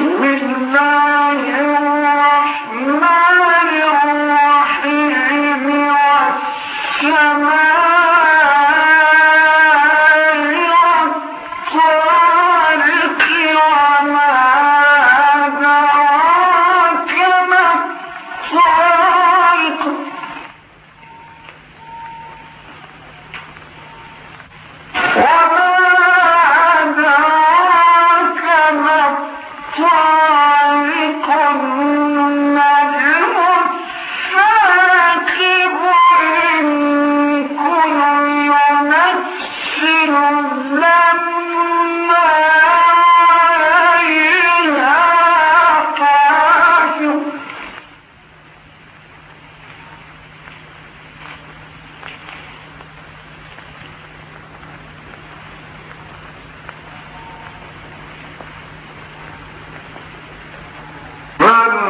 Bismillah. John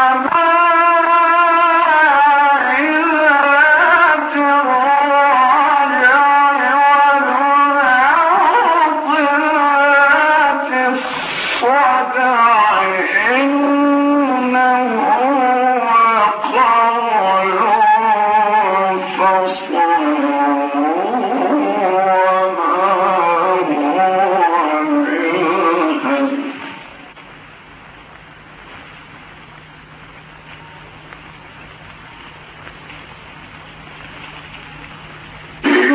Mama.